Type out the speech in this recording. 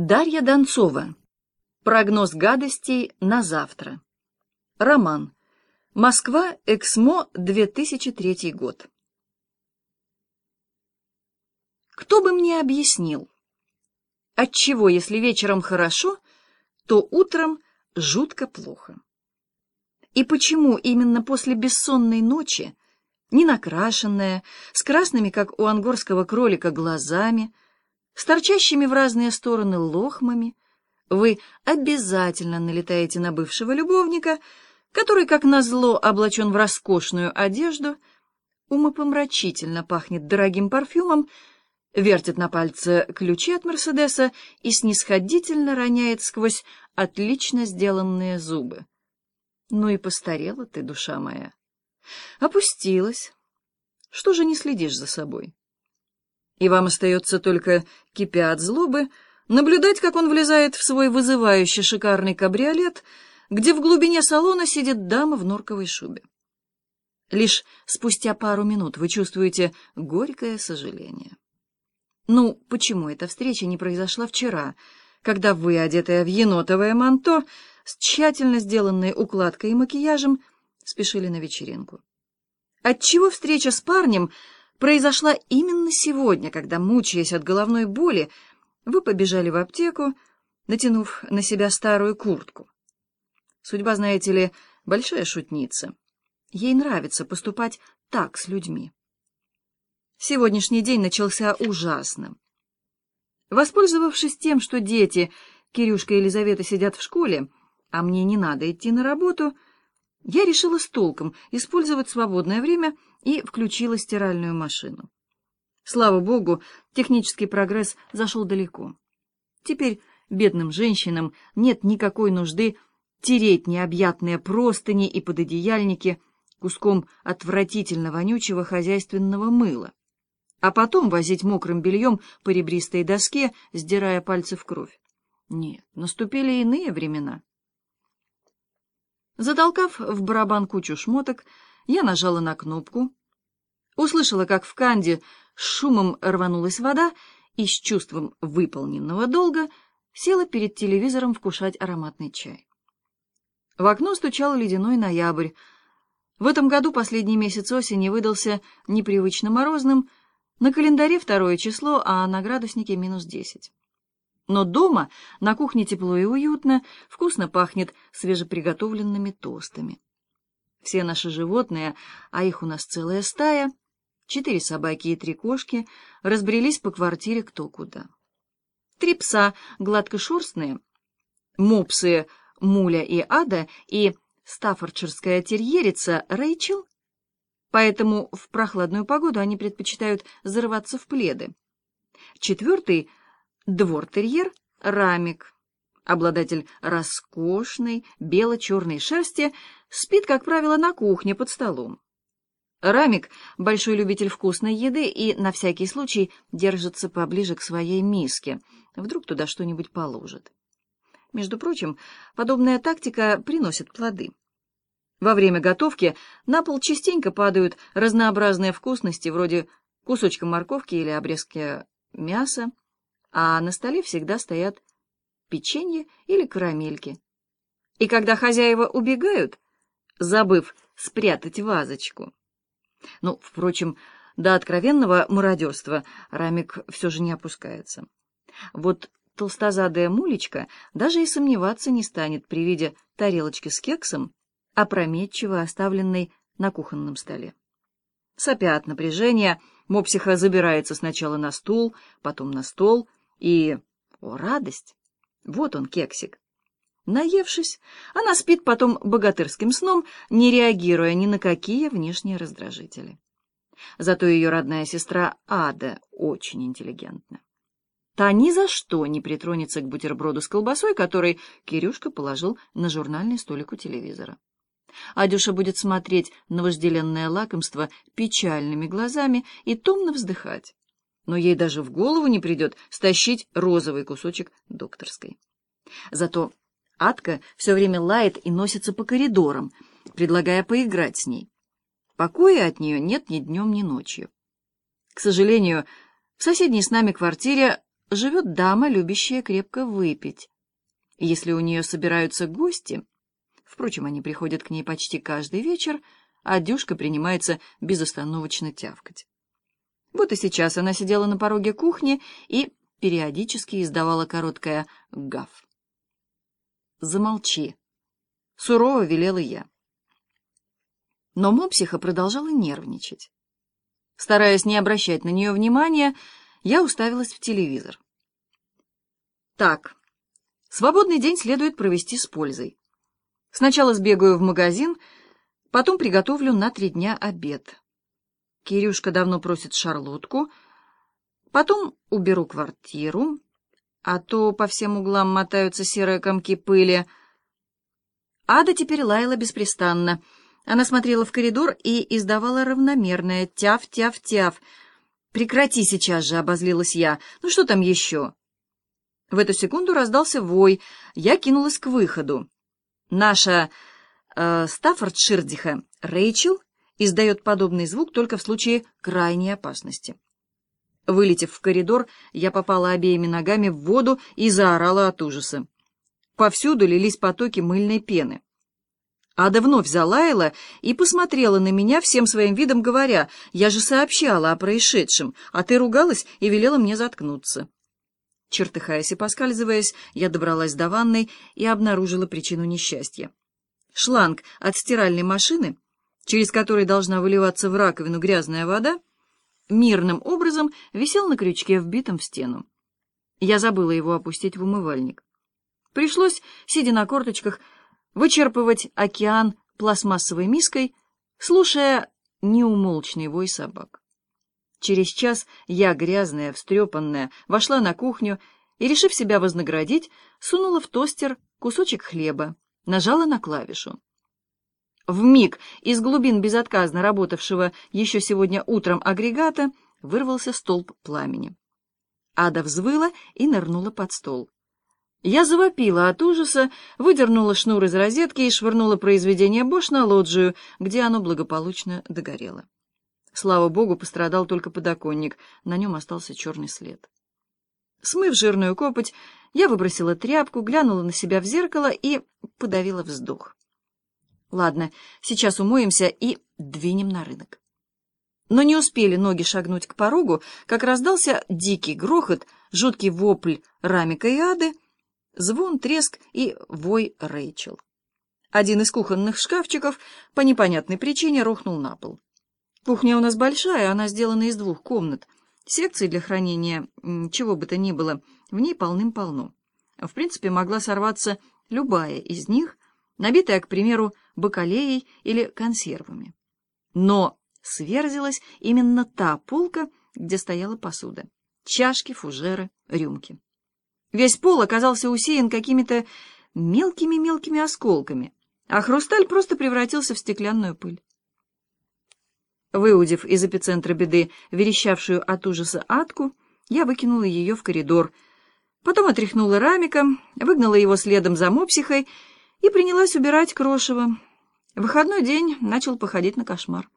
Дарья Донцова. Прогноз гадостей на завтра. Роман. Москва. Эксмо. 2003 год. Кто бы мне объяснил, отчего, если вечером хорошо, то утром жутко плохо? И почему именно после бессонной ночи, ненакрашенная, с красными, как у ангорского кролика, глазами, с торчащими в разные стороны лохмами, вы обязательно налетаете на бывшего любовника, который, как назло, облачен в роскошную одежду, умопомрачительно пахнет дорогим парфюмом, вертит на пальце ключи от Мерседеса и снисходительно роняет сквозь отлично сделанные зубы. Ну и постарела ты, душа моя. Опустилась. Что же не следишь за собой? И вам остается только, кипя от злобы, наблюдать, как он влезает в свой вызывающий шикарный кабриолет, где в глубине салона сидит дама в норковой шубе. Лишь спустя пару минут вы чувствуете горькое сожаление. Ну, почему эта встреча не произошла вчера, когда вы, одетая в енотовое манто, с тщательно сделанной укладкой и макияжем, спешили на вечеринку? Отчего встреча с парнем произошла именно сегодня, когда, мучаясь от головной боли, вы побежали в аптеку, натянув на себя старую куртку. Судьба, знаете ли, большая шутница. Ей нравится поступать так с людьми. Сегодняшний день начался ужасно. Воспользовавшись тем, что дети, Кирюшка и Елизавета, сидят в школе, а мне не надо идти на работу, я решила с толком использовать свободное время — и включила стиральную машину. Слава богу, технический прогресс зашел далеко. Теперь бедным женщинам нет никакой нужды тереть необъятные простыни и пододеяльники куском отвратительно вонючего хозяйственного мыла, а потом возить мокрым бельем по ребристой доске, сдирая пальцы в кровь. Нет, наступили иные времена. Затолкав в барабан кучу шмоток, я нажала на кнопку, услышала, как в канде шумом рванулась вода и с чувством выполненного долга села перед телевизором вкушать ароматный чай. В окно стучал ледяной ноябрь. В этом году последний месяц осени выдался непривычно морозным, на календаре второе число, а на градуснике минус десять. Но дома, на кухне тепло и уютно, вкусно пахнет свежеприготовленными тостами. Все наши животные, а их у нас целая стая, четыре собаки и три кошки, разбрелись по квартире кто куда. Три пса гладкошерстные, мопсы Муля и Ада и стаффордширская терьерица Рэйчел, поэтому в прохладную погоду они предпочитают зарываться в пледы. Четвертый — двор-терьер Рамик, обладатель роскошной бело-черной шерсти, спит, как правило, на кухне под столом. Рамик — большой любитель вкусной еды и на всякий случай держится поближе к своей миске. Вдруг туда что-нибудь положит. Между прочим, подобная тактика приносит плоды. Во время готовки на пол частенько падают разнообразные вкусности, вроде кусочка морковки или обрезки мяса, а на столе всегда стоят печенье или карамельки. И когда хозяева убегают, забыв спрятать вазочку. Ну, впрочем, до откровенного мародерства Рамик все же не опускается. Вот толстозадая мулечка даже и сомневаться не станет при виде тарелочки с кексом, опрометчиво оставленной на кухонном столе. Сопя от напряжения, мопсиха забирается сначала на стул, потом на стол, и, о радость, вот он, кексик. Наевшись, она спит потом богатырским сном, не реагируя ни на какие внешние раздражители. Зато ее родная сестра Ада очень интеллигентна. Та ни за что не притронется к бутерброду с колбасой, который Кирюшка положил на журнальный столик у телевизора. Адюша будет смотреть на вожделенное лакомство печальными глазами и томно вздыхать. Но ей даже в голову не придет стащить розовый кусочек докторской. Зато Атка все время лает и носится по коридорам, предлагая поиграть с ней. Покоя от нее нет ни днем, ни ночью. К сожалению, в соседней с нами квартире живет дама, любящая крепко выпить. Если у нее собираются гости, впрочем, они приходят к ней почти каждый вечер, а Дюшка принимается безостановочно тявкать. И сейчас она сидела на пороге кухни и периодически издавала короткое «гав». «Замолчи», — сурово велела я. Но мопсиха продолжала нервничать. Стараясь не обращать на нее внимания, я уставилась в телевизор. Так, свободный день следует провести с пользой. Сначала сбегаю в магазин, потом приготовлю на три дня обед. Кирюшка давно просит шарлотку, потом уберу квартиру, а то по всем углам мотаются серые комки пыли. Ада теперь лаяла беспрестанно — она смотрела в коридор и издавала равномерное «тяв-тяв-тяв». «Прекрати сейчас же!» — обозлилась я. «Ну что там еще?» В эту секунду раздался вой. Я кинулась к выходу. Наша э, Стаффордширдиха Рэйчел издает подобный звук только в случае крайней опасности. Вылетев в коридор, я попала обеими ногами в воду и заорала от ужаса. Повсюду лились потоки мыльной пены. Ада вновь залаяла и посмотрела на меня всем своим видом, говоря, «Я же сообщала о происшедшем, а ты ругалась и велела мне заткнуться». Чертыхаясь и поскальзываясь, я добралась до ванной и обнаружила причину несчастья. Шланг от стиральной машины, через который должна выливаться в раковину грязная вода, мирным образом висел на крючке, вбитом в стену. Я забыла его опустить в умывальник. Пришлось, сидя на корточках, вычерпывать океан пластмассовой миской, слушая неумолчный вой собак. Через час я, грязная, встрепанная, вошла на кухню и, решив себя вознаградить, сунула в тостер кусочек хлеба, нажала на клавишу. В миг из глубин безотказно работавшего еще сегодня утром агрегата вырвался столб пламени. Ада взвыла и нырнула под стол. Я завопила от ужаса, выдернула шнур из розетки и швырнула произведение Бош на лоджию, где оно благополучно догорело. Слава богу, пострадал только подоконник, на нем остался черный след. Смыв жирную копоть, я выбросила тряпку, глянула на себя в зеркало и подавила вздох. Ладно, сейчас умоемся и двинем на рынок. Но не успели ноги шагнуть к порогу, как раздался дикий грохот, жуткий вопль Рамика и Ады — звон, треск и вой Рэйчел. Один из кухонных шкафчиков по непонятной причине рухнул на пол. Кухня у нас большая, она сделана из двух комнат. Секции для хранения чего бы то ни было в ней полным-полно. В принципе, могла сорваться любая из них, набитая, к примеру, бакалеей или консервами. Но сверзилась именно та полка, где стояла посуда. Чашки, фужеры, рюмки. Весь пол оказался усеян какими-то мелкими-мелкими осколками, а хрусталь просто превратился в стеклянную пыль. Выудив из эпицентра беды верещавшую от ужаса атку, я выкинула ее в коридор, потом отряхнула рамиком, выгнала его следом за мопсихой и принялась убирать крошево. Выходной день начал походить на кошмар.